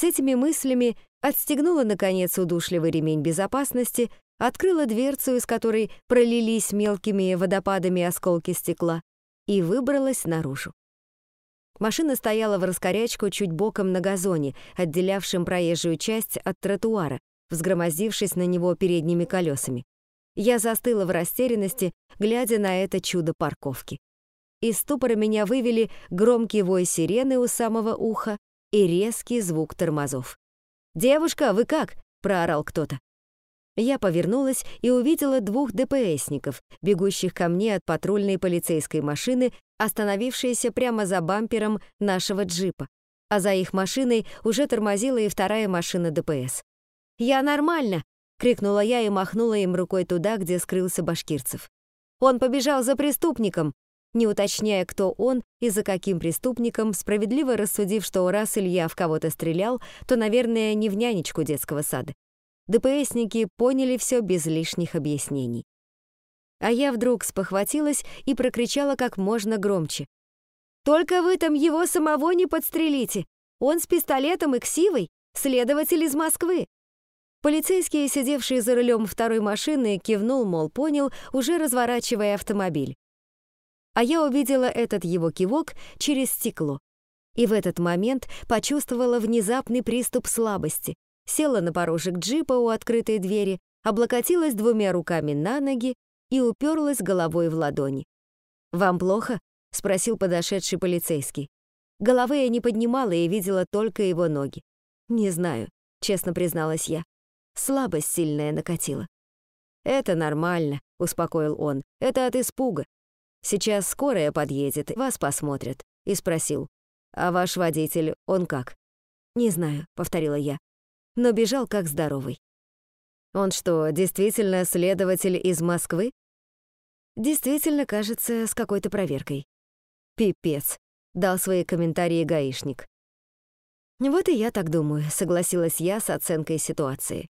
С этими мыслями отстегнула, наконец, удушливый ремень безопасности, открыла дверцу, из которой пролились мелкими водопадами осколки стекла, и выбралась наружу. Машина стояла в раскорячку чуть боком на газоне, отделявшем проезжую часть от тротуара, взгромоздившись на него передними колесами. Я застыла в растерянности, глядя на это чудо парковки. Из ступора меня вывели громкий вой сирены у самого уха и резкий звук тормозов. «Девушка, вы как?» — проорал кто-то. Я повернулась и увидела двух ДПСников, бегущих ко мне от патрульной полицейской машины, остановившейся прямо за бампером нашего джипа. А за их машиной уже тормозила и вторая машина ДПС. «Я нормально!» — крикнула я и махнула им рукой туда, где скрылся Башкирцев. «Он побежал за преступником!» Не уточняя, кто он и за каким преступником, справедливо рассудив, что раз Илья в кого-то стрелял, то, наверное, не в нянечку детского сада. ДПСники поняли все без лишних объяснений. А я вдруг спохватилась и прокричала как можно громче. «Только вы там его самого не подстрелите! Он с пистолетом и ксивой, следователь из Москвы!» Полицейский, сидевший за рулем второй машины, кивнул, мол, понял, уже разворачивая автомобиль. А я увидела этот его кивок через стекло. И в этот момент почувствовала внезапный приступ слабости, села на порожек джипа у открытой двери, облокотилась двумя руками на ноги и уперлась головой в ладони. «Вам плохо?» — спросил подошедший полицейский. Головы я не поднимала и видела только его ноги. «Не знаю», — честно призналась я. Слабость сильная накатила. «Это нормально», — успокоил он. «Это от испуга. Сейчас скорая подъедет, вас посмотрят». И спросил. «А ваш водитель, он как?» «Не знаю», — повторила я но бежал как здоровый. Он что, действительно следователь из Москвы? Действительно, кажется, с какой-то проверкой. Пипец, дал свои комментарии гаишник. Вот и я так думаю, согласилась я с оценкой ситуации.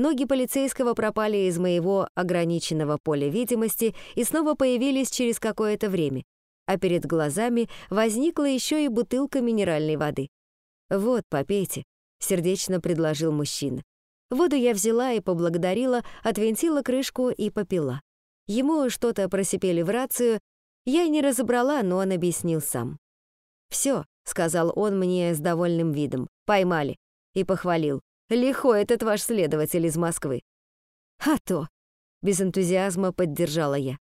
Ноги полицейского пропали из моего ограниченного поля видимости и снова появились через какое-то время, а перед глазами возникла еще и бутылка минеральной воды. Вот, попейте сердечно предложил мужчина. Воду я взяла и поблагодарила, отвинтила крышку и попила. Ему что-то просипели в рацию, я не разобрала, но он объяснил сам. «Всё», — сказал он мне с довольным видом, — «поймали». И похвалил. «Лихо этот ваш следователь из Москвы». «А то», — без энтузиазма поддержала я.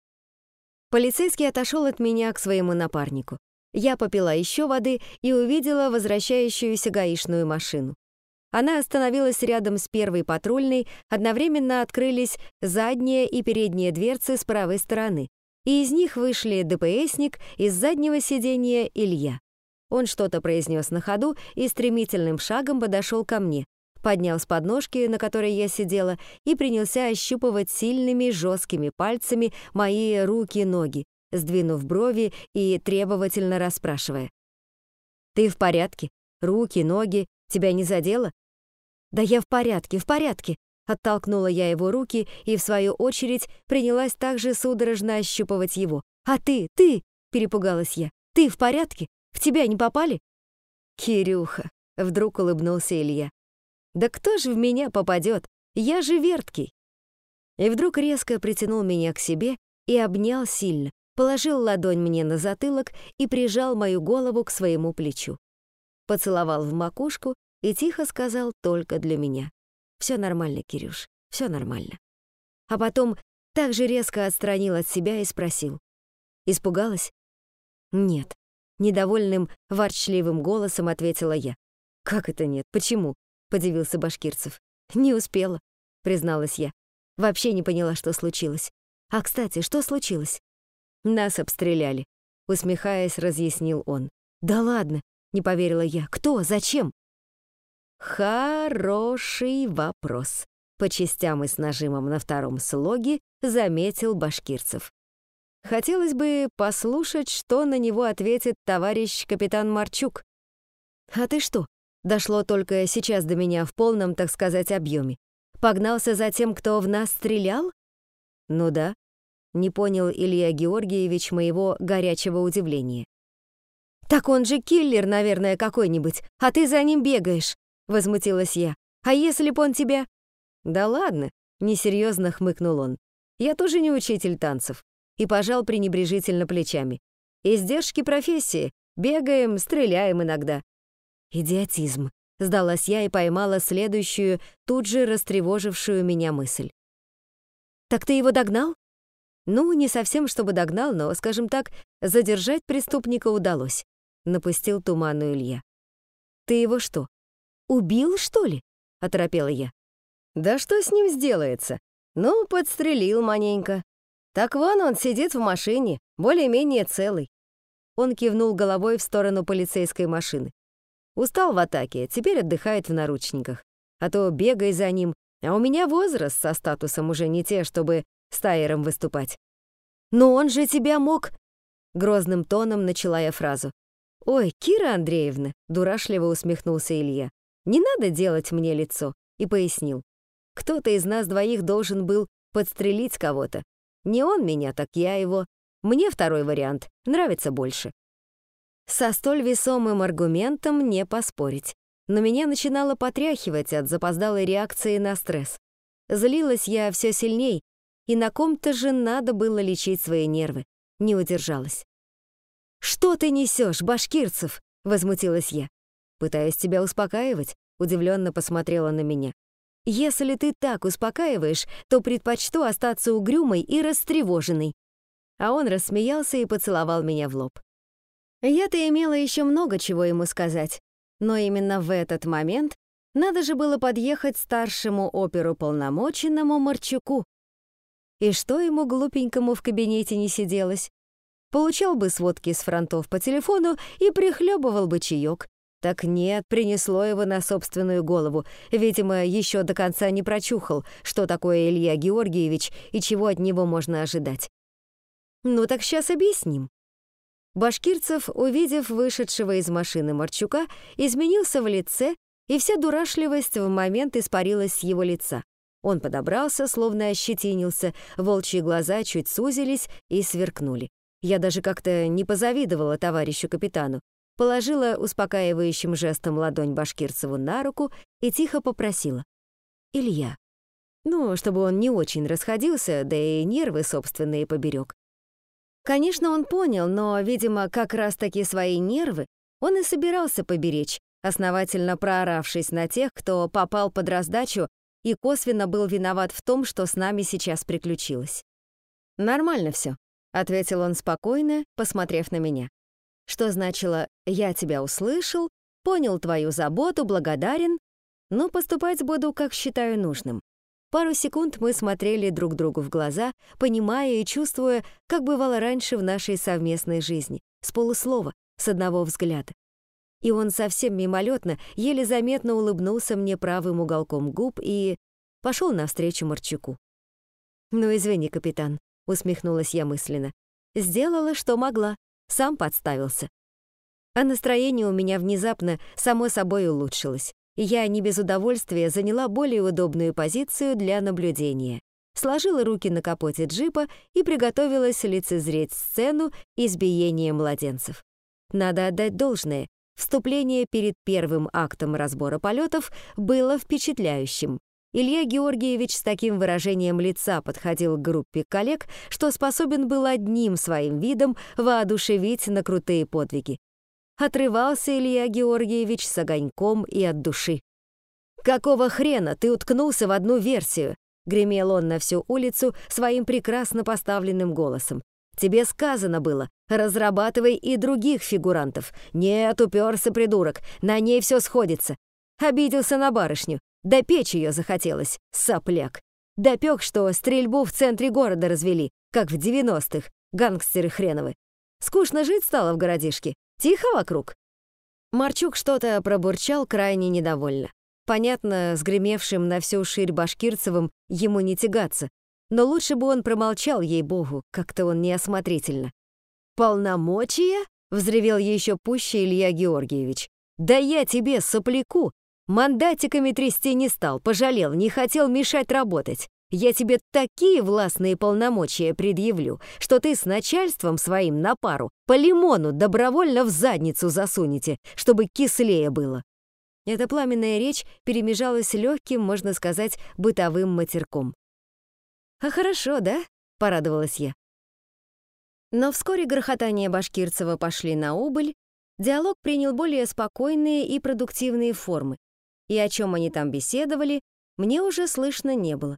Полицейский отошел от меня к своему напарнику. Я попила еще воды и увидела возвращающуюся гаишную машину. Она остановилась рядом с первой патрульной, одновременно открылись задняя и передняя дверцы с правой стороны, и из них вышли ДПСник, из заднего сиденья Илья. Он что-то произнес на ходу и стремительным шагом подошел ко мне, поднял с подножки, на которой я сидела, и принялся ощупывать сильными жесткими пальцами мои руки-ноги, сдвинув брови и требовательно расспрашивая. «Ты в порядке? Руки, ноги? Тебя не задело? «Да я в порядке, в порядке!» Оттолкнула я его руки и, в свою очередь, принялась также судорожно ощупывать его. «А ты, ты!» — перепугалась я. «Ты в порядке? В тебя не попали?» «Кирюха!» — вдруг улыбнулся Илья. «Да кто же в меня попадет? Я же верткий!» И вдруг резко притянул меня к себе и обнял сильно, положил ладонь мне на затылок и прижал мою голову к своему плечу. Поцеловал в макушку и тихо сказал только для меня. «Все нормально, Кирюш, все нормально». А потом так же резко отстранил от себя и спросил. «Испугалась?» «Нет», — недовольным, ворчливым голосом ответила я. «Как это нет? Почему?» — подивился Башкирцев. «Не успела», — призналась я. Вообще не поняла, что случилось. «А, кстати, что случилось?» «Нас обстреляли», — усмехаясь, разъяснил он. «Да ладно», — не поверила я. «Кто? Зачем?» Хороший вопрос. По частям и с нажимом на втором слоге заметил Башкирцев. Хотелось бы послушать, что на него ответит товарищ капитан Марчук. «А ты что?» Дошло только сейчас до меня в полном, так сказать, объеме. Погнался за тем, кто в нас стрелял? Ну да. Не понял Илья Георгиевич моего горячего удивления. Так он же киллер, наверное, какой-нибудь, а ты за ним бегаешь. — возмутилась я. «А если б он тебя...» «Да ладно», — несерьезно хмыкнул он. «Я тоже не учитель танцев». И пожал пренебрежительно плечами. «Издержки профессии. Бегаем, стреляем иногда». «Идиотизм», — сдалась я и поймала следующую, тут же растревожившую меня мысль. «Так ты его догнал?» Ну, не совсем чтобы догнал, но, скажем так, задержать преступника удалось. Напустил туману Илья. «Ты его что, убил, что ли?» — оторопела я. «Да что с ним сделается? Ну, подстрелил маненько. Так вон он сидит в машине, более-менее целый». Он кивнул головой в сторону полицейской машины. Устал в атаке, теперь отдыхает в наручниках. А то бегай за ним, а у меня возраст со статусом уже не те, чтобы с Тайером выступать. «Но он же тебя мог...» Грозным тоном начала я фразу. «Ой, Кира Андреевна!» — дурашливо усмехнулся Илья. «Не надо делать мне лицо!» и пояснил. «Кто-то из нас двоих должен был подстрелить кого-то. Не он меня, так я его. Мне второй вариант нравится больше». Со столь весомым аргументом не поспорить. Но меня начинало потряхивать от запоздалой реакции на стресс. Злилась я все сильней, и на ком-то же надо было лечить свои нервы. Не удержалась. «Что ты несешь, башкирцев?» — возмутилась я. Пытаясь тебя успокаивать, удивленно посмотрела на меня. «Если ты так успокаиваешь, то предпочту остаться угрюмой и растревоженной». А он рассмеялся и поцеловал меня в лоб. Я-то имела еще много чего ему сказать, но именно в этот момент надо же было подъехать старшему оперуполномоченному Марчуку, и что ему глупенькому в кабинете не сиделось? Получал бы сводки с фронтов по телефону и прихлебывал бы чаек. Так нет, принесло его на собственную голову. Видимо, еще до конца не прочухал, что такое Илья Георгиевич и чего от него можно ожидать. Ну так сейчас объясним. Башкирцев, увидев вышедшего из машины Марчука, изменился в лице, и вся дурашливость в момент испарилась с его лица. Он подобрался, словно ощетинился, волчьи глаза чуть сузились и сверкнули. Я даже как-то не позавидовала товарищу капитану, положила успокаивающим жестом ладонь Башкирцеву на руку и тихо попросила. «Илья». Ну, чтобы он не очень расходился, да и нервы собственные поберег. Конечно, он понял, но, видимо, как раз-таки свои нервы он и собирался поберечь, основательно прооравшись на тех, кто попал под раздачу и косвенно был виноват в том, что с нами сейчас приключилось. «Нормально все», — ответил он спокойно, посмотрев на меня. Что значило «я тебя услышал», «понял твою заботу», «благодарен», но поступать буду, как считаю нужным. Пару секунд мы смотрели друг другу в глаза, понимая и чувствуя, как бывало раньше в нашей совместной жизни, с полуслова, с одного взгляда и он совсем мимолетно, еле заметно улыбнулся мне правым уголком губ и пошел навстречу Марчуку. «Ну, извини, капитан», — усмехнулась я мысленно. «Сделала, что могла, сам подставился». А настроение у меня внезапно само собой улучшилось, я не без удовольствия заняла более удобную позицию для наблюдения. Сложила руки на капоте джипа и приготовилась лицезреть сцену избиения младенцев. Надо отдать должное, Вступление перед первым актом разбора полетов было впечатляющим. Илья Георгиевич с таким выражением лица подходил к группе коллег, что способен был одним своим видом воодушевить на крутые подвиги. Отрывался Илья Георгиевич с огоньком и от души. «Какого хрена ты уткнулся в одну версию?» — гремел он на всю улицу своим прекрасно поставленным голосом. Тебе сказано было, разрабатывай и других фигурантов. Нет, уперся придурок, на ней все сходится. Обиделся на барышню, да печь ее захотелось, сопляк. Допек, что стрельбу в центре города развели, как в девяностых, гангстеры хреновы. Скучно жить стало в городишке, тихо вокруг. Марчук что-то пробурчал крайне недовольно. Понятно, с гремевшим на всю ширь Башкирцевым ему не тягаться, но лучше бы он промолчал, ей-богу, как-то он неосмотрительно. «Полномочия?» — взревел еще пуще Илья Георгиевич. «Да я тебе, сопляку! Мандатиками трясти не стал, пожалел, не хотел мешать работать. Я тебе такие властные полномочия предъявлю, что ты с начальством своим на пару по лимону добровольно в задницу засунете, чтобы кислее было». Эта пламенная речь перемежалась легким, можно сказать, бытовым матерком. «А хорошо, да?» — порадовалась я. Но вскоре грохотания Башкирцева пошли на убыль, диалог принял более спокойные и продуктивные формы, и о чем они там беседовали, мне уже слышно не было.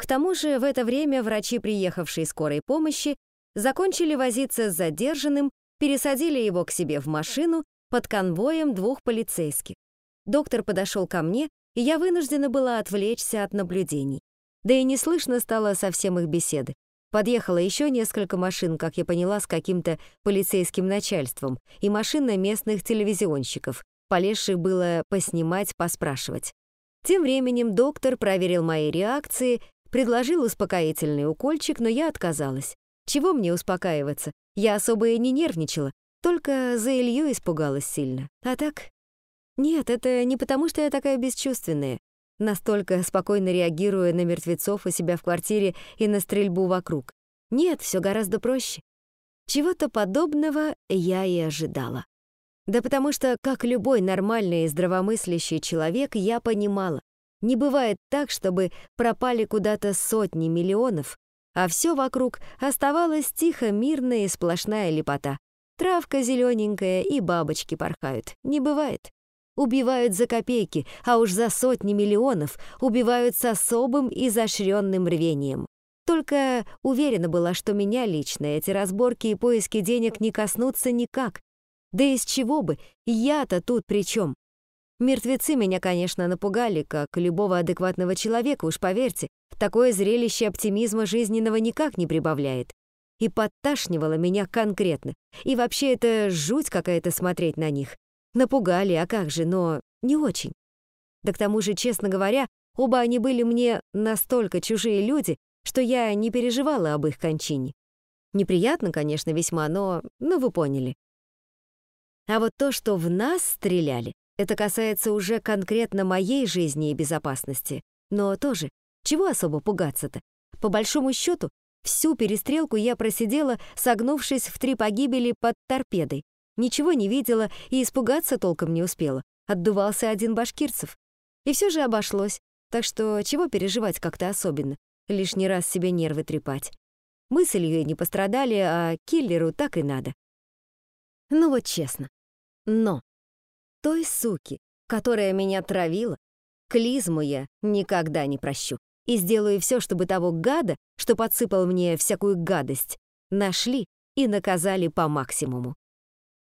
К тому же в это время врачи, приехавшие скорой помощи, закончили возиться с задержанным, пересадили его к себе в машину под конвоем двух полицейских. Доктор подошел ко мне, и я вынуждена была отвлечься от наблюдений. Да и не слышно стало совсем их беседы. Подъехало еще несколько машин, как я поняла, с каким-то полицейским начальством, и машина местных телевизионщиков, полезших было поснимать, поспрашивать. Тем временем доктор проверил мои реакции, предложил успокоительный укольчик, но я отказалась. Чего мне успокаиваться? Я особо и не нервничала, только за Илью испугалась сильно. А так? Нет, это не потому, что я такая бесчувственная. Настолько спокойно реагируя на мертвецов у себя в квартире и на стрельбу вокруг. Нет, все гораздо проще. Чего-то подобного я и ожидала. Да потому что, как любой нормальный и здравомыслящий человек, я понимала, не бывает так, чтобы пропали куда-то сотни миллионов, а все вокруг оставалось тихо, мирная и сплошная лепота. Травка зелененькая и бабочки порхают. Не бывает. Убивают за копейки, а уж за сотни миллионов убивают с особым изощренным рвением. Только уверена была, что меня лично эти разборки и поиски денег не коснутся никак. Да из чего бы? Я-то тут при чем? Мертвецы меня, конечно, напугали, как любого адекватного человека, уж поверьте. Такое зрелище оптимизма жизненного никак не прибавляет. И подташнивало меня конкретно. И вообще это жуть какая-то смотреть на них. Напугали, а как же, но не очень. Да к тому же, честно говоря, оба они были мне настолько чужие люди, что я не переживала об их кончине. Неприятно, конечно, весьма, но, ну, вы поняли. А вот то, что в нас стреляли, это касается уже конкретно моей жизни и безопасности. Но тоже, чего особо пугаться-то? По большому счету, всю перестрелку я просидела, согнувшись в три погибели под торпедой, Ничего не видела и испугаться толком не успела. Отдувался один башкирцев. И все же обошлось, так что чего переживать как-то особенно, лишний раз себе нервы трепать. Мы с Ильей не пострадали, а киллеру так и надо. Ну вот честно. Но той суки, которая меня травила, клизму я никогда не прощу. И сделаю все, чтобы того гада, что подсыпал мне всякую гадость, нашли и наказали по максимуму.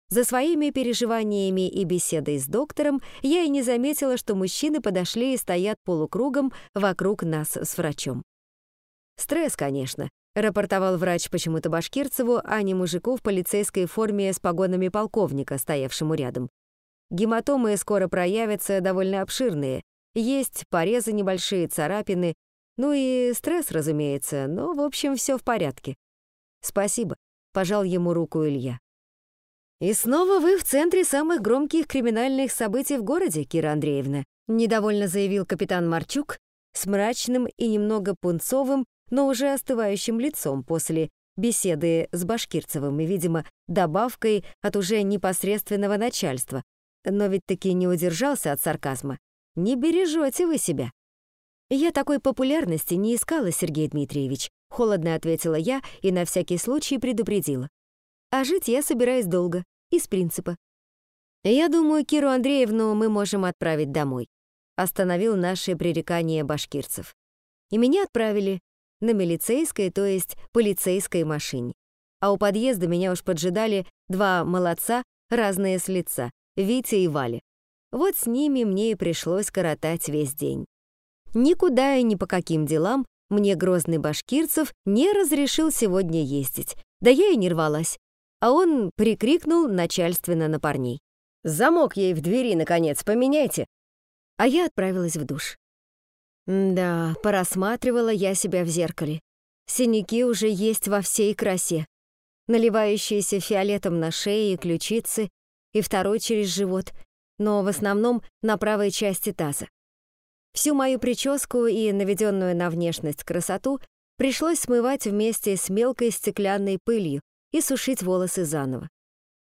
За своими переживаниями и беседой с доктором я и не заметила, что мужчины подошли и стоят полукругом вокруг нас с врачом. «Стресс, конечно», — рапортовал врач почему-то Башкирцеву, а не мужику в полицейской форме с погонами полковника, стоявшему рядом. Гематомы скоро проявятся довольно обширные. Есть порезы небольшие, царапины. Ну и стресс, разумеется, но, в общем, все в порядке. «Спасибо», — пожал ему руку Илья. «И снова вы в центре самых громких криминальных событий в городе, Кира Андреевна», недовольно заявил капитан Марчук с мрачным и немного пунцовым, но уже остывающим лицом после беседы с Башкирцевым и, видимо, добавкой от уже непосредственного начальства. Но ведь таки не удержался от сарказма. «Не бережете вы себя». «Я такой популярности не искала, Сергей Дмитриевич», холодно ответила я и на всякий случай предупредила. А жить я собираюсь долго, из принципа. Я думаю, Киру Андреевну мы можем отправить домой. Остановил наше пререкание башкирцев. И меня отправили на милицейской, то есть полицейской машине. А у подъезда меня уж поджидали два молодца, разные с лица, Витя и Валя. Вот с ними мне и пришлось коротать весь день. Никуда и ни по каким делам мне грозный башкирцев не разрешил сегодня ездить. Да я и не рвалась а он прикрикнул начальственно на парней. «Замок ей в двери, наконец, поменяйте!» А я отправилась в душ. Да, порассматривала я себя в зеркале. Синяки уже есть во всей красе. Наливающиеся фиолетом на шее и ключицы, и второй через живот, но в основном на правой части таза. Всю мою прическу и наведенную на внешность красоту пришлось смывать вместе с мелкой стеклянной пылью, и сушить волосы заново.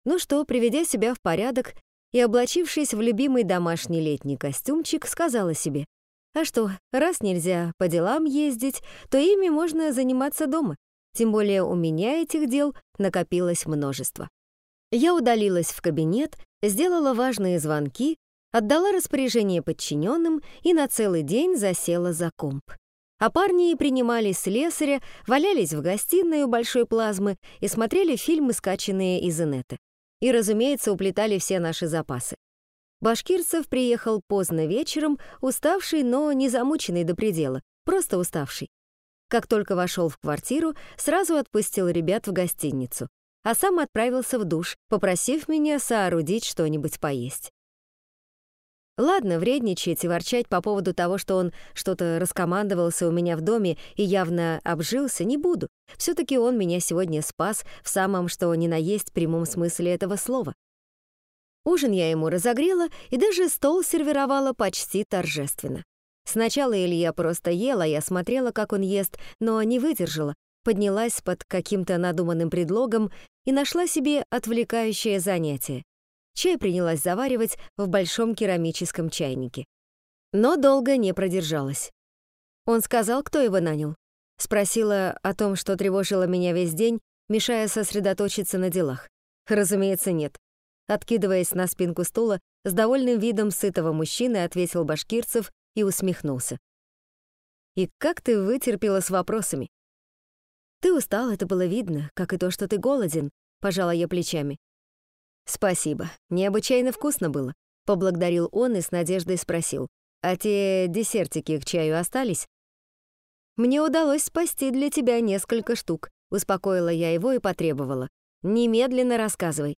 Ну что, приведя себя в порядок, и, облачившись в любимый домашний летний костюмчик, сказала себе, «А что, раз нельзя по делам ездить, то ими можно заниматься дома, тем более у меня этих дел накопилось множество». Я удалилась в кабинет, сделала важные звонки, отдала распоряжение подчиненным и на целый день засела за комп. А парни принимали слесаря, валялись в гостиной у большой плазмы и смотрели фильмы, скачанные из инета. И, разумеется, уплетали все наши запасы. Башкирцев приехал поздно вечером, уставший, но не замученный до предела, просто уставший. Как только вошел в квартиру, сразу отпустил ребят в гостиницу, а сам отправился в душ, попросив меня соорудить что-нибудь поесть. Ладно, вредничать и ворчать по поводу того, что он что-то раскомандовался у меня в доме и явно обжился, не буду. Все-таки он меня сегодня спас в самом что ни на есть прямом смысле этого слова. Ужин я ему разогрела и даже стол сервировала почти торжественно. Сначала Илья просто ел, а я смотрела, как он ест, но не выдержала, поднялась под каким-то надуманным предлогом и нашла себе отвлекающее занятие. Чай принялась заваривать в большом керамическом чайнике. Но долго не продержалась. Он сказал, кто его нанял. Спросила о том, что тревожило меня весь день, мешая сосредоточиться на делах. Разумеется, нет. Откидываясь на спинку стула, с довольным видом сытого мужчины ответил Башкирцев и усмехнулся. «И как ты вытерпела с вопросами?» «Ты устал, это было видно, как и то, что ты голоден», — пожала я плечами. «Спасибо, необычайно вкусно было», — поблагодарил он и с надеждой спросил. «А те десертики к чаю остались?» «Мне удалось спасти для тебя несколько штук», — успокоила я его и потребовала. «Немедленно рассказывай».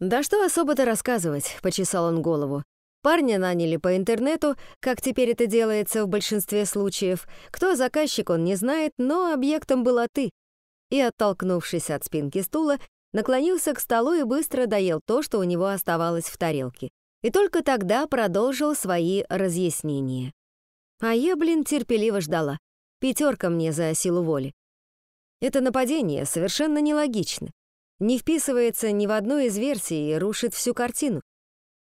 «Да что особо-то рассказывать», — почесал он голову. Парня наняли по интернету, как теперь это делается в большинстве случаев. Кто заказчик, он не знает, но объектом была ты. И, оттолкнувшись от спинки стула, наклонился к столу и быстро доел то, что у него оставалось в тарелке. И только тогда продолжил свои разъяснения. А я, блин, терпеливо ждала. Пятерка мне за силу воли. Это нападение совершенно нелогично. Не вписывается ни в одну из версий и рушит всю картину.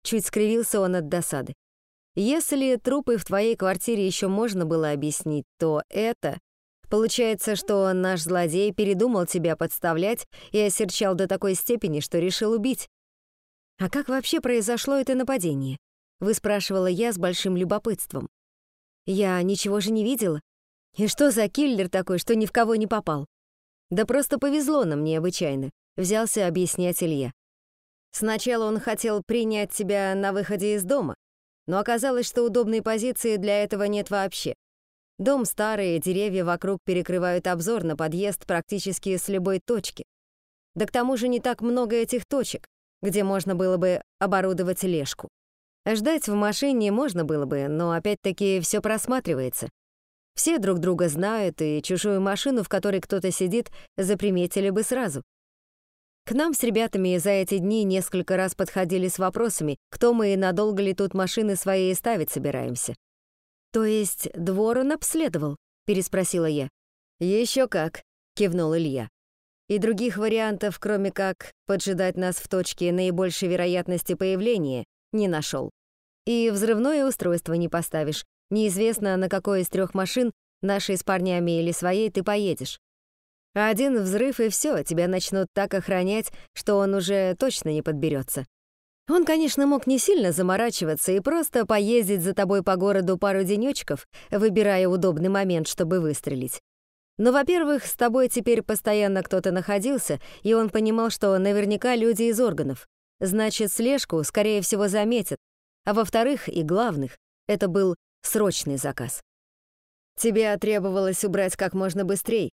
Чуть скривился он от досады. Если трупы в твоей квартире еще можно было объяснить, то это Получается, что наш злодей передумал тебя подставлять и осерчал до такой степени, что решил убить. А как вообще произошло это нападение? Вы спрашивала я с большим любопытством. Я ничего же не видела. И что за киллер такой, что ни в кого не попал? Да просто повезло нам необычайно, взялся объяснять Илья. Сначала он хотел принять тебя на выходе из дома, но оказалось, что удобной позиции для этого нет вообще. Дом старый, деревья вокруг перекрывают обзор на подъезд практически с любой точки. Да к тому же не так много этих точек, где можно было бы оборудовать лежку. Ждать в машине можно было бы, но опять-таки все просматривается. Все друг друга знают, и чужую машину, в которой кто-то сидит, заприметили бы сразу. К нам с ребятами за эти дни несколько раз подходили с вопросами, кто мы и надолго ли тут машины свои ставить собираемся. «То есть двор он обследовал?» — переспросила я. «Еще как», — кивнул Илья. «И других вариантов, кроме как поджидать нас в точке наибольшей вероятности появления, не нашел. И взрывное устройство не поставишь. Неизвестно, на какой из трех машин, нашей с парнями или своей, ты поедешь. Один взрыв и все, тебя начнут так охранять, что он уже точно не подберется. Он, конечно, мог не сильно заморачиваться и просто поездить за тобой по городу пару денечков, выбирая удобный момент, чтобы выстрелить. Но, во-первых, с тобой теперь постоянно кто-то находился, и он понимал, что наверняка люди из органов. Значит, слежку, скорее всего, заметят. А во-вторых, и главных, это был срочный заказ. Тебе требовалось убрать как можно быстрее,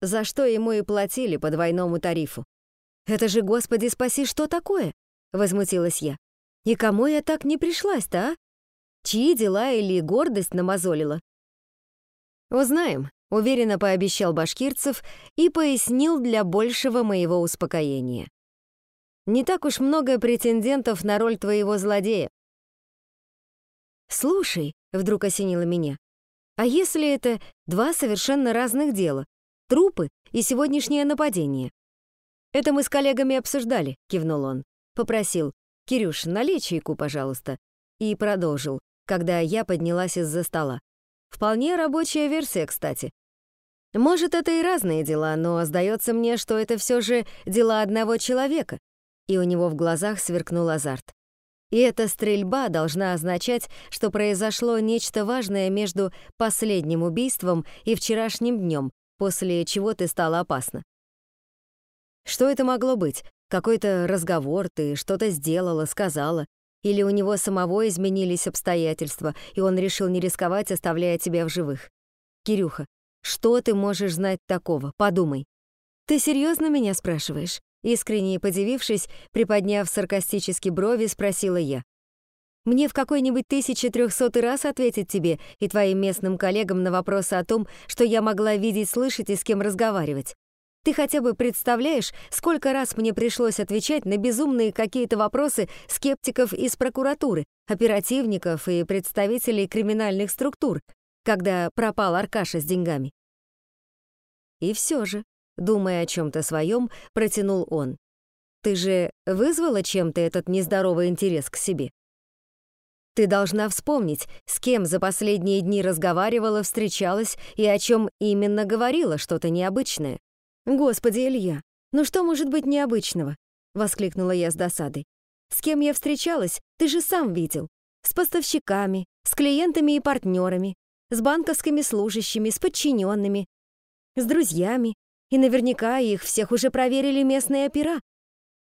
за что ему и платили по двойному тарифу. Это же, господи спаси, что такое? — возмутилась я. «И кому я так не пришлась-то, а? Чьи дела или гордость намазолила?» «Узнаем», — уверенно пообещал Башкирцев и пояснил для большего моего успокоения. «Не так уж много претендентов на роль твоего злодея». «Слушай», — вдруг осенило меня, «а если это два совершенно разных дела? Трупы и сегодняшнее нападение?» «Это мы с коллегами обсуждали», — кивнул он. Попросил. «Кирюш, налей чайку, пожалуйста». И продолжил, когда я поднялась из-за стола. Вполне рабочая версия, кстати. Может, это и разные дела, но сдается мне, что это все же дела одного человека. И у него в глазах сверкнул азарт. И эта стрельба должна означать, что произошло нечто важное между последним убийством и вчерашним днем, после чего ты стала опасна. Что это могло быть? Какой-то разговор, ты что-то сделала, сказала? Или у него самого изменились обстоятельства, и он решил не рисковать, оставляя тебя в живых? Кирюха, что ты можешь знать такого? Подумай. Ты серьезно меня спрашиваешь? Искренне подивившись, приподняв саркастически брови, спросила я. Мне в какой-нибудь 1300 раз ответить тебе и твоим местным коллегам на вопросы о том, что я могла видеть, слышать и с кем разговаривать. Ты хотя бы представляешь, сколько раз мне пришлось отвечать на безумные какие-то вопросы скептиков из прокуратуры, оперативников и представителей криминальных структур, когда пропал Аркаша с деньгами? И все же, думая о чем-то своем, протянул он. Ты же вызвала чем-то этот нездоровый интерес к себе? Ты должна вспомнить, с кем за последние дни разговаривала, встречалась и о чем именно говорила что-то необычное. Господи, Илья, ну что может быть необычного? воскликнула я с досадой. С кем я встречалась, ты же сам видел. С поставщиками, с клиентами и партнерами, с банковскими служащими, с подчиненными, с друзьями, и наверняка их всех уже проверили местные опера.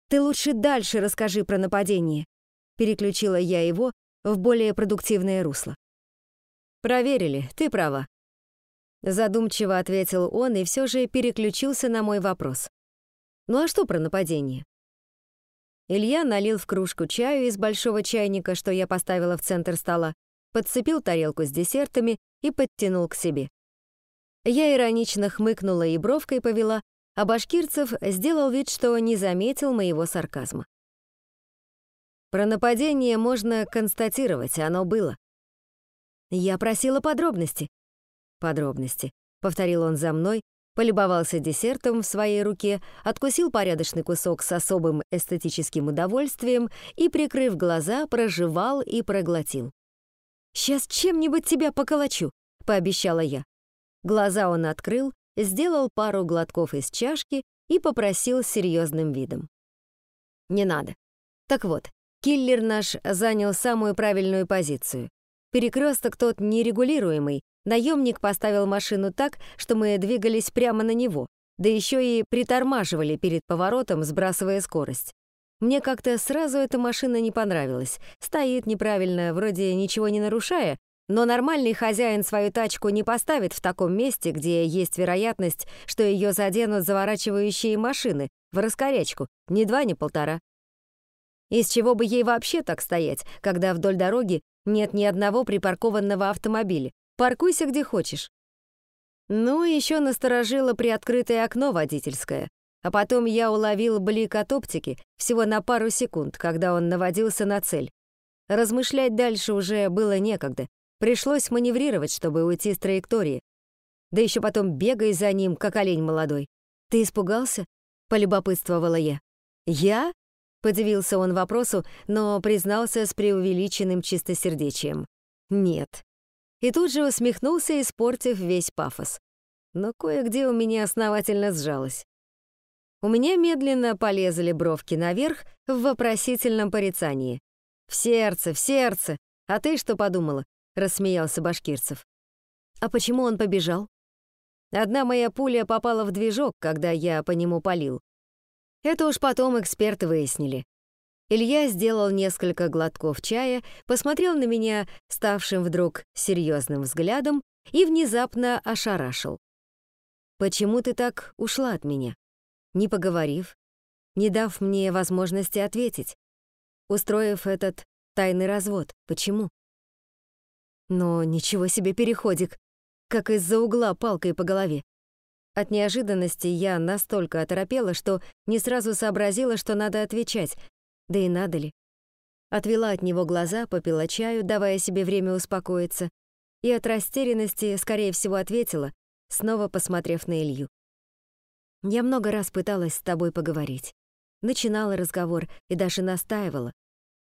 Ты лучше дальше расскажи про нападение. Переключила я его в более продуктивное русло. Проверили, ты права. Задумчиво ответил он и все же переключился на мой вопрос. Ну а что про нападение? Илья налил в кружку чаю из большого чайника, что я поставила в центр стола, подцепил тарелку с десертами и подтянул к себе. Я иронично хмыкнула и бровкой повела, а Башкирцев сделал вид, что не заметил моего сарказма. Про нападение можно констатировать, оно было. Я просила подробности. Подробности. Повторил он за мной, полюбовался десертом в своей руке, откусил порядочный кусок с особым эстетическим удовольствием и, прикрыв глаза, прожевал и проглотил. «Сейчас чем-нибудь тебя поколочу», — пообещала я. Глаза он открыл, сделал пару глотков из чашки и попросил с серьезным видом. «Не надо. Так вот, киллер наш занял самую правильную позицию. Перекресток тот нерегулируемый, наемник поставил машину так, что мы двигались прямо на него, да еще и притормаживали перед поворотом, сбрасывая скорость. Мне как-то сразу эта машина не понравилась. Стоит неправильно, вроде ничего не нарушая, но нормальный хозяин свою тачку не поставит в таком месте, где есть вероятность, что ее заденут заворачивающие машины, в раскорячку, ни два, ни полтора. Из чего бы ей вообще так стоять, когда вдоль дороги нет ни одного припаркованного автомобиля? Паркуйся где хочешь. Ну, еще насторожило приоткрытое окно водительское. А потом я уловил блик от оптики всего на пару секунд, когда он наводился на цель. Размышлять дальше уже было некогда. Пришлось маневрировать, чтобы уйти с траектории. Да еще потом бегай за ним, как олень молодой. «Ты испугался?» — полюбопытствовала я. «Я?» — подивился он вопросу, но признался с преувеличенным чистосердечием. «Нет». И тут же усмехнулся, испортив весь пафос. Но кое-где у меня основательно сжалось. У меня медленно полезли бровки наверх в вопросительном порицании. «В сердце, в сердце! А ты что подумала? — рассмеялся Башкирцев. «А почему он побежал?» «Одна моя пуля попала в движок, когда я по нему палил. Это уж потом эксперты выяснили». Илья сделал несколько глотков чая, посмотрел на меня ставшим вдруг серьезным взглядом и внезапно ошарашил. «Почему ты так ушла от меня?» Не поговорив, не дав мне возможности ответить, устроив этот тайный развод. Почему? Но ничего себе переходик, как из-за угла палкой по голове. От неожиданности я настолько оторопела, что не сразу сообразила, что надо отвечать, да и надо ли. Отвела от него глаза, попила чаю, давая себе время успокоиться, и от растерянности, скорее всего, ответила, снова посмотрев на Илью. «Я много раз пыталась с тобой поговорить. Начинала разговор и даже настаивала,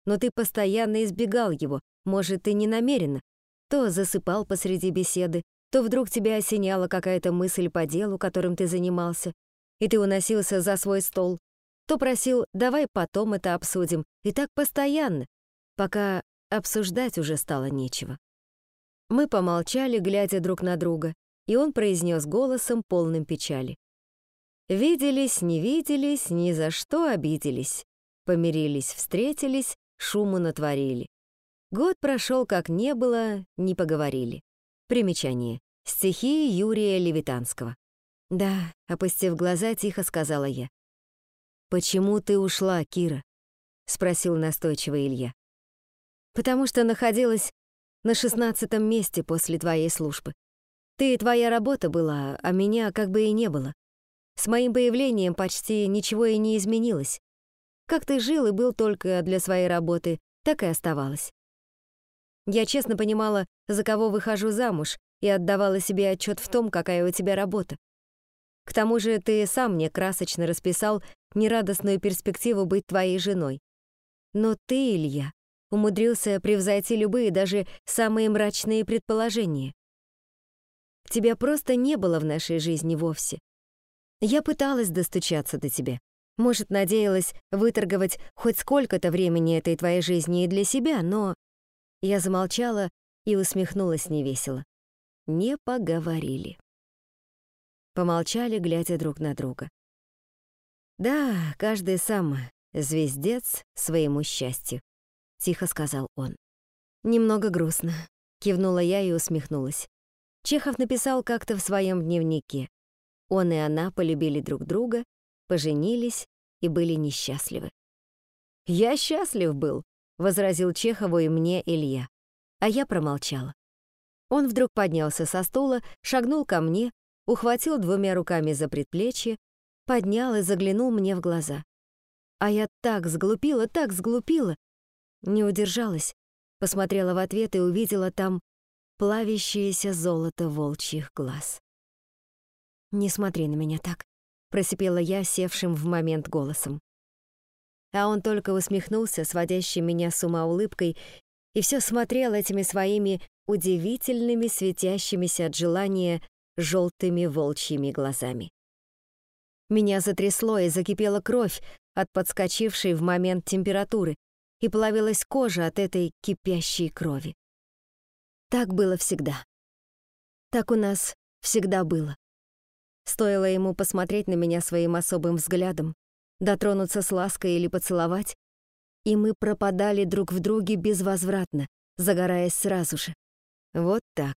но ты постоянно избегал его, может, и не намеренно. То засыпал посреди беседы, то вдруг тебя осеняла какая-то мысль по делу, которым ты занимался, и ты уносился за свой стол, то просил «давай потом это обсудим», и так постоянно, пока обсуждать уже стало нечего. Мы помолчали, глядя друг на друга, и он произнес голосом, полным печали. Виделись, не виделись, ни за что обиделись. Помирились, встретились, шуму натворили. Год прошел, как не было, не поговорили. Примечание. Стихи Юрия Левитанского. «Да», — опустив глаза, тихо сказала я. «Почему ты ушла, Кира?» — спросил настойчиво Илья. «Потому что находилась на шестнадцатом месте после твоей службы. Ты и твоя работа была, а меня как бы и не было. С моим появлением почти ничего и не изменилось. Как ты жил и был только для своей работы, так и оставалось. Я честно понимала, за кого выхожу замуж, и отдавала себе отчет в том, какая у тебя работа. К тому же ты сам мне красочно расписал нерадостную перспективу быть твоей женой. Но ты, Илья, умудрился превзойти любые, даже самые мрачные предположения. Тебя просто не было в нашей жизни вовсе. Я пыталась достучаться до тебя. Может, надеялась выторговать хоть сколько-то времени этой твоей жизни и для себя, но... Я замолчала и усмехнулась невесело. Не поговорили. Помолчали, глядя друг на друга. Да, каждый сам звездец своему счастью, тихо сказал он. Немного грустно, кивнула я и усмехнулась. Чехов написал как-то в своем дневнике. Он и она полюбили друг друга, поженились и были несчастливы. «Я счастлив был», — возразил Чехову и мне Илья. А я промолчала. Он вдруг поднялся со стула, шагнул ко мне, ухватил двумя руками за предплечье, поднял и заглянул мне в глаза. А я так сглупила, так сглупила. Не удержалась, посмотрела в ответ и увидела там плавящееся золото волчьих глаз. «Не смотри на меня так», — просипела я севшим в момент голосом. А он только усмехнулся, сводящий меня с ума улыбкой, и все смотрел этими своими удивительными, светящимися от желания желтыми волчьими глазами. Меня затрясло и закипела кровь от подскочившей в момент температуры, и плавилась кожа от этой кипящей крови. Так было всегда. Так у нас всегда было. Стоило ему посмотреть на меня своим особым взглядом, дотронуться с лаской или поцеловать, и мы пропадали друг в друге безвозвратно, загораясь сразу же. Вот так.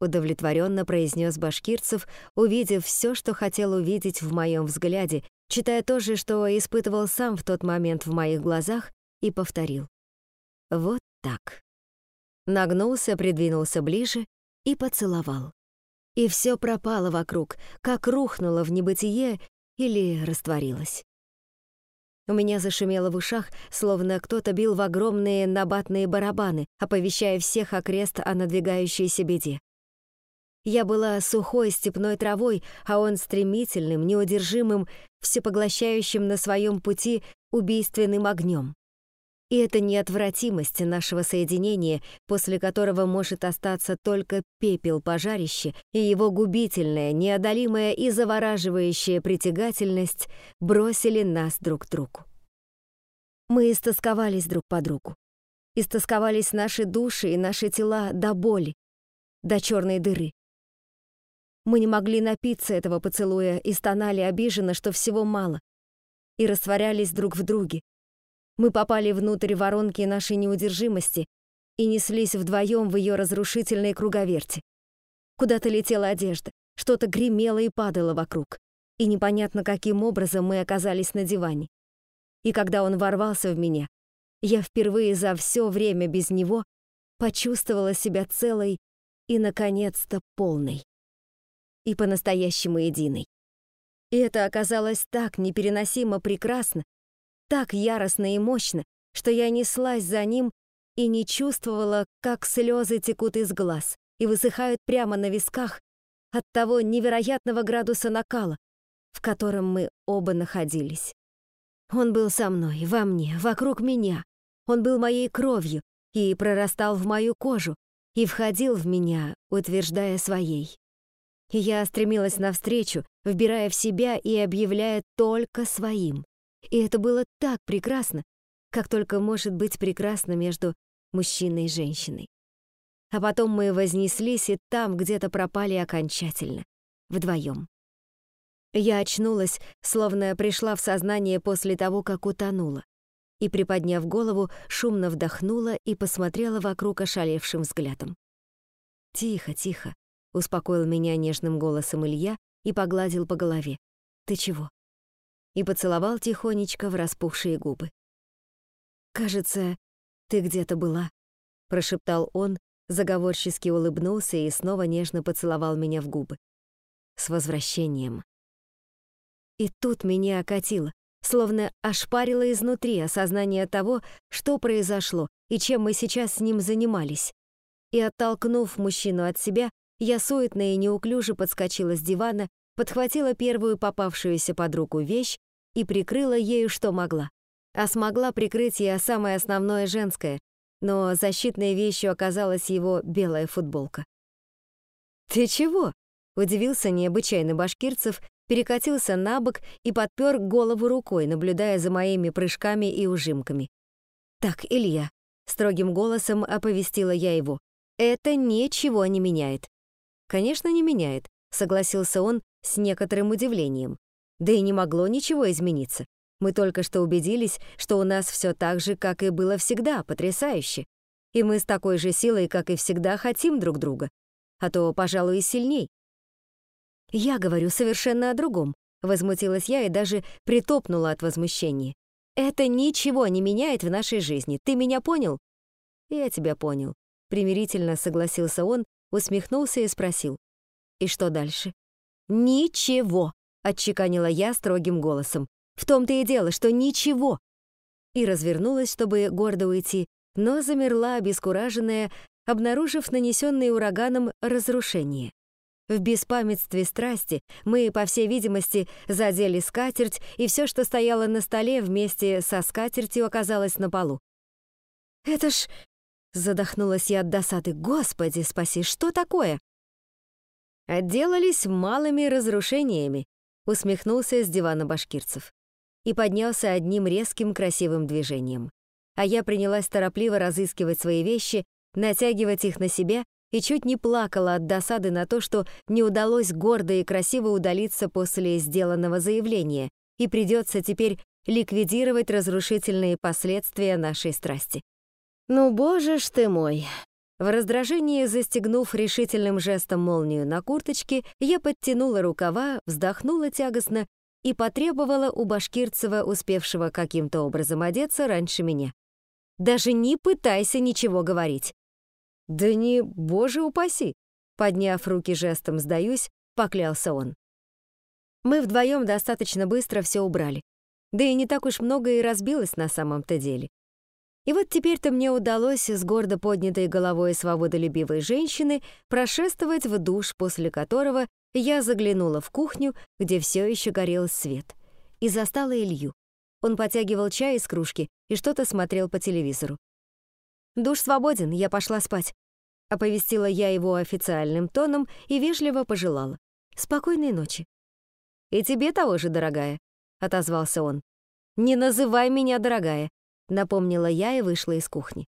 Удовлетворенно произнес Башкирцев, увидев все, что хотел увидеть в моем взгляде, читая то же, что испытывал сам в тот момент в моих глазах, и повторил. Вот так. Нагнулся, придвинулся ближе и поцеловал и все пропало вокруг, как рухнуло в небытие или растворилось. У меня зашумело в ушах, словно кто-то бил в огромные набатные барабаны, оповещая всех окрест о надвигающейся беде. Я была сухой степной травой, а он стремительным, неудержимым, всепоглощающим на своем пути убийственным огнем. И это неотвратимость нашего соединения, после которого может остаться только пепел пожарища, и его губительная, неодолимая и завораживающая притягательность бросили нас друг к другу. Мы истосковались друг по другу. Истосковались наши души и наши тела до боли, до черной дыры. Мы не могли напиться этого поцелуя и стонали обиженно, что всего мало, и растворялись друг в друге, мы попали внутрь воронки нашей неудержимости и неслись вдвоем в ее разрушительной круговерти. Куда-то летела одежда, что-то гремело и падало вокруг, и непонятно каким образом мы оказались на диване. И когда он ворвался в меня, я впервые за все время без него почувствовала себя целой и, наконец-то, полной. И по-настоящему единой. И это оказалось так непереносимо прекрасно, так яростно и мощно, что я неслась за ним и не чувствовала, как слезы текут из глаз и высыхают прямо на висках от того невероятного градуса накала, в котором мы оба находились. Он был со мной, во мне, вокруг меня. Он был моей кровью и прорастал в мою кожу, и входил в меня, утверждая своей. И я стремилась навстречу, вбирая в себя и объявляя только своим. И это было так прекрасно, как только может быть прекрасно между мужчиной и женщиной. А потом мы вознеслись и там где-то пропали окончательно, вдвоем. Я очнулась, словно пришла в сознание после того, как утонула, и, приподняв голову, шумно вдохнула и посмотрела вокруг ошалевшим взглядом. «Тихо, тихо», — успокоил меня нежным голосом Илья и погладил по голове. «Ты чего?» И поцеловал тихонечко в распухшие губы. «Кажется, ты где-то была», — прошептал он, заговорчески улыбнулся и снова нежно поцеловал меня в губы. «С возвращением». И тут меня окатило, словно ошпарило изнутри осознание того, что произошло и чем мы сейчас с ним занимались. И оттолкнув мужчину от себя, я суетно и неуклюже подскочила с дивана, подхватила первую попавшуюся под руку вещь и прикрыла ею, что могла. А смогла прикрыть я самое основное женское, но защитной вещью оказалась его белая футболка. «Ты чего?» — удивился необычайно башкирцев, перекатился на бок и подпер голову рукой, наблюдая за моими прыжками и ужимками. «Так, Илья», — строгим голосом оповестила я его, «это ничего не меняет». «Конечно, не меняет», — согласился он с некоторым удивлением. «Да и не могло ничего измениться. Мы только что убедились, что у нас все так же, как и было всегда, потрясающе. И мы с такой же силой, как и всегда, хотим друг друга. А то, пожалуй, и сильней. Я говорю совершенно о другом. Возмутилась я и даже притопнула от возмущения. Это ничего не меняет в нашей жизни. Ты меня понял? Я тебя понял. Примирительно согласился он, усмехнулся и спросил. И что дальше? Ничего, отчеканила я строгим голосом. В том-то и дело, что ничего. И развернулась, чтобы гордо уйти, но замерла обескураженная, обнаружив нанесенные ураганом разрушение. В беспамятстве страсти мы, по всей видимости, задели скатерть, и все, что стояло на столе вместе со скатертью, оказалось на полу. «Это ж...» — задохнулась я от досады. «Господи, спаси, что такое?» «Отделались малыми разрушениями», — усмехнулся с дивана башкирцев и поднялся одним резким красивым движением. А я принялась торопливо разыскивать свои вещи, натягивать их на себя и чуть не плакала от досады на то, что не удалось гордо и красиво удалиться после сделанного заявления, и придется теперь ликвидировать разрушительные последствия нашей страсти. «Ну, боже ж ты мой!» В раздражении, застегнув решительным жестом молнию на курточке, я подтянула рукава, вздохнула тягостно и потребовала у Башкирцева, успевшего каким-то образом одеться раньше меня. «Даже не пытайся ничего говорить». «Да не, боже упаси!» Подняв руки жестом «сдаюсь», поклялся он. Мы вдвоем достаточно быстро все убрали. Да и не так уж много и разбилось на самом-то деле. И вот теперь-то мне удалось с гордо поднятой головой свободолюбивой женщины прошествовать в душ, после которого я заглянула в кухню, где все еще горел свет, и застала Илью. Он потягивал чай из кружки и что-то смотрел по телевизору. «Душ свободен, я пошла спать», — оповестила я его официальным тоном и вежливо пожелала. «Спокойной ночи». «И тебе того же, дорогая», — отозвался он. «Не называй меня дорогая», — напомнила я и вышла из кухни.